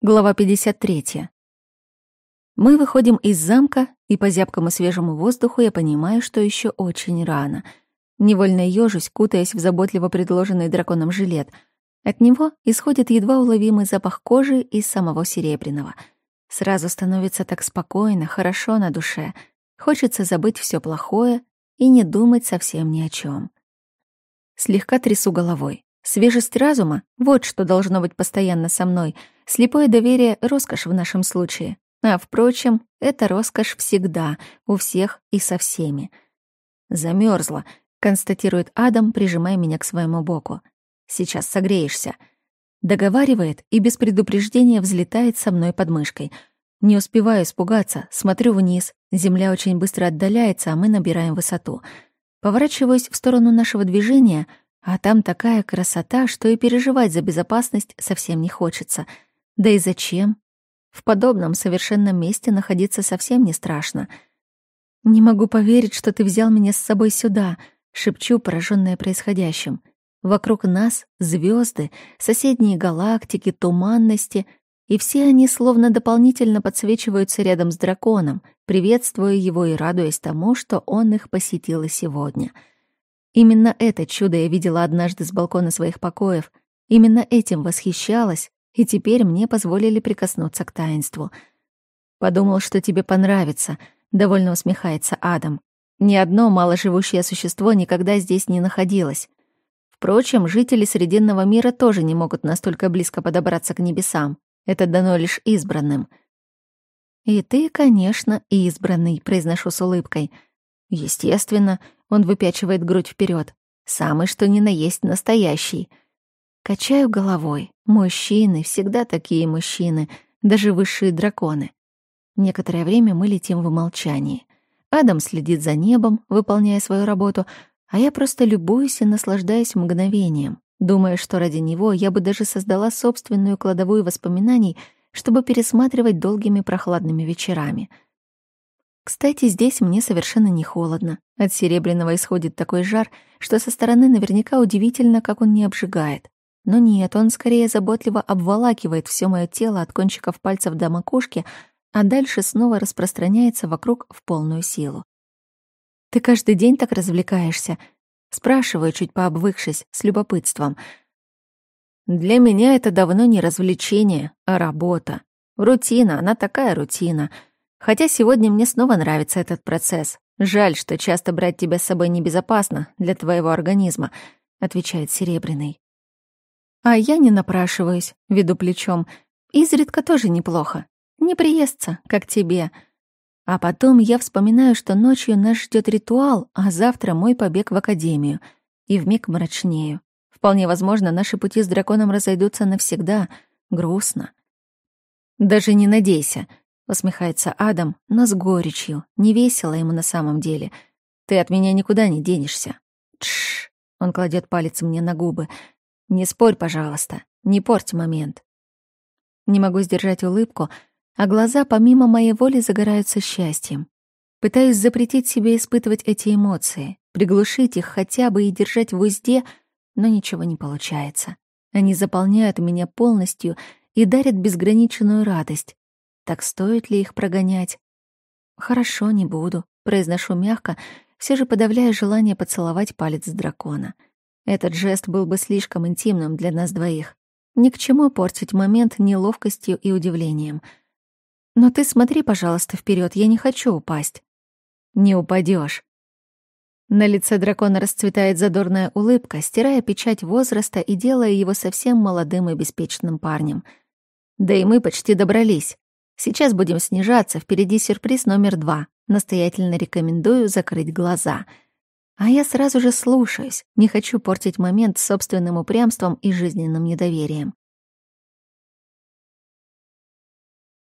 Глава 53. Мы выходим из замка, и по зябкому свежему воздуху я понимаю, что еще очень рано. Невольно ёжусь, кутаясь в заботливо предложенный драконом жилет. От него исходит едва уловимый запах кожи и самого серебряного. Сразу становится так спокойно, хорошо на душе. Хочется забыть все плохое и не думать совсем ни о чем. Слегка трясу головой. Свежесть разума — вот что должно быть постоянно со мной. Слепое доверие — роскошь в нашем случае. А, впрочем, это роскошь всегда, у всех и со всеми. Замерзла, констатирует Адам, прижимая меня к своему боку. «Сейчас согреешься». Договаривает и без предупреждения взлетает со мной под мышкой. Не успеваю испугаться, смотрю вниз. Земля очень быстро отдаляется, а мы набираем высоту. Поворачиваюсь в сторону нашего движения — а там такая красота, что и переживать за безопасность совсем не хочется. Да и зачем? В подобном совершенном месте находиться совсем не страшно. «Не могу поверить, что ты взял меня с собой сюда», — шепчу, пораженная происходящим. Вокруг нас звезды, соседние галактики, туманности, и все они словно дополнительно подсвечиваются рядом с драконом, приветствуя его и радуясь тому, что он их посетил и сегодня — Именно это чудо я видела однажды с балкона своих покоев. Именно этим восхищалась, и теперь мне позволили прикоснуться к таинству. «Подумал, что тебе понравится», — довольно усмехается Адам. «Ни одно маложивущее существо никогда здесь не находилось. Впрочем, жители Срединного мира тоже не могут настолько близко подобраться к небесам. Это дано лишь избранным». «И ты, конечно, избранный», — произношу с улыбкой. «Естественно», он выпячивает грудь вперед. Самый что ни на есть настоящий. Качаю головой. Мужчины, всегда такие мужчины, даже высшие драконы. Некоторое время мы летим в молчании. Адам следит за небом, выполняя свою работу, а я просто любуюсь и наслаждаюсь мгновением, думая, что ради него я бы даже создала собственную кладовую воспоминаний, чтобы пересматривать долгими прохладными вечерами — кстати, здесь мне совершенно не холодно. От серебряного исходит такой жар, что со стороны наверняка удивительно, как он не обжигает. Но нет, он скорее заботливо обволакивает все мое тело от кончиков пальцев до макушки, а дальше снова распространяется вокруг в полную силу. «Ты каждый день так развлекаешься?» Спрашиваю, чуть пообвыкшись, с любопытством. «Для меня это давно не развлечение, а работа. Рутина, она такая рутина», Хотя сегодня мне снова нравится этот процесс. Жаль, что часто брать тебя с собой небезопасно для твоего организма, отвечает Серебряный. А я не напрашиваюсь, веду плечом. Изредка тоже неплохо. Не приестся, как тебе. А потом я вспоминаю, что ночью нас ждет ритуал, а завтра мой побег в академию. И вмиг мрачнею. Вполне возможно, наши пути с драконом разойдутся навсегда. Грустно. Даже не надейся, Усмехается Адам, но с горечью. Не весело ему на самом деле. Ты от меня никуда не денешься. Тш. Он кладет палец мне на губы. Не спорь, пожалуйста. Не порть момент. Не могу сдержать улыбку, а глаза помимо моей воли загораются счастьем. Пытаюсь запретить себе испытывать эти эмоции, приглушить их хотя бы и держать в узде, но ничего не получается. Они заполняют меня полностью и дарят безграничную радость, так стоит ли их прогонять? Хорошо, не буду, произношу мягко, все же подавляя желание поцеловать палец дракона. Этот жест был бы слишком интимным для нас двоих. Ни к чему портить момент неловкостью и удивлением. Но ты смотри, пожалуйста, вперед, я не хочу упасть. Не упадешь. На лице дракона расцветает задорная улыбка, стирая печать возраста и делая его совсем молодым и беспечным парнем. Да и мы почти добрались. Сейчас будем снижаться, впереди сюрприз номер два. Настоятельно рекомендую закрыть глаза. А я сразу же слушаюсь, не хочу портить момент собственным упрямством и жизненным недоверием.